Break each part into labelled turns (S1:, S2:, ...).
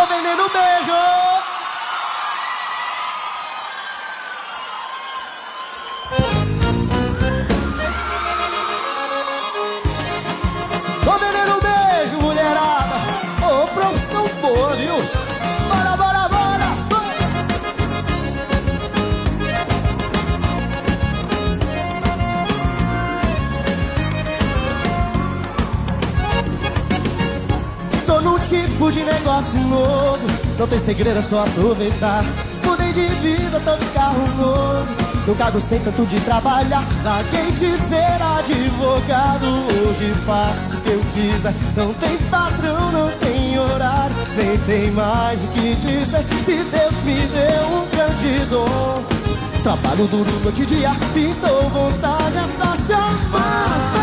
S1: Tô vendendo beijo. De negócio novo. Não tem segredo, é só aproveitar. Mudei de vida, tô de carro novo. Nunca gostei tanto de trabalhar. Larguei de ser advogado. Hoje faço o que eu quiser. Não tem patrão, não tem horário. Nem tem mais o que dizer. Se Deus me deu um grande dom. Trabalho duro noite e dia. Pintou vontade, é só chamar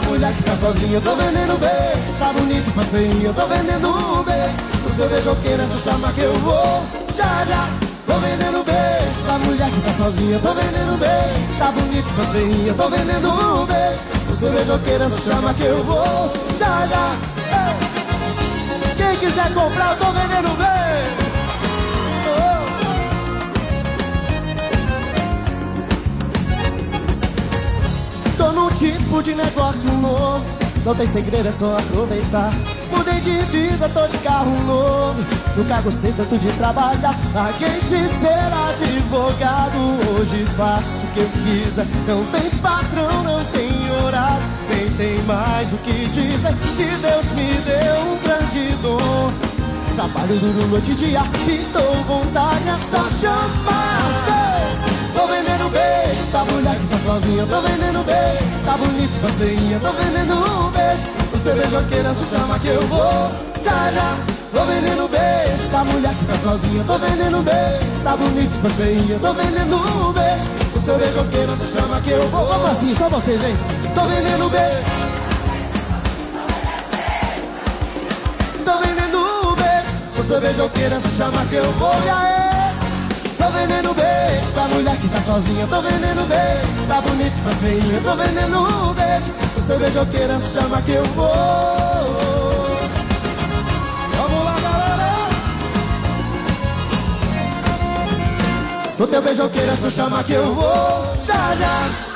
S1: pra mulher que tá sozinha. Tô vendendo beijo pra bonito passeio. Tô vendendo um beijo. Se você beijoqueira, é só chama que eu vou. Já, já. Tô vendendo beijo pra mulher que tá sozinha. Tô vendendo beijo pra bonito passeio. Tô vendendo um beijo. Se você beijoqueira, é só chama que eu vou. Já, já. Ei. Quem quiser comprar, eu tô vendendo beijo. Tipo de negócio novo. Não tem segredo, é só aproveitar. Mudei de vida, tô de carro novo. Nunca gostei tanto de trabalhar. Larguei de ser advogado. Hoje faço o que eu quiser. Não tem patrão, não tem horário. Nem tem mais o que dizer. Se Deus me deu um grande dom. Trabalho duro noite e dia. Pintou vontade, é só chamar sozinha Tô vendendo beijo, tá bonito passeia Tô vendendo um beijo, se você beijoqueira Se chama que eu vou, já já Tô vendendo beijo. Pra mulher que tá sozinha Tô vendendo beijo, tá bonito passeia Tô vendendo um beijo, se você beijoqueira Se chama que eu vou, vamos assim, só vocês, hein Tô vendendo beijo. Tô vendendo um beijo, se você beijoqueira Se chama que eu vou, e aí? Tô vendendo beijo pra mulher que tá sozinha Tô vendendo beijo. Pra bonito e pra feinha Tô vendendo um beijo. Se você beijoqueira, chama que eu vou. Vamos lá, galera! Sou teu beijoqueira, só chama que eu vou. Já, já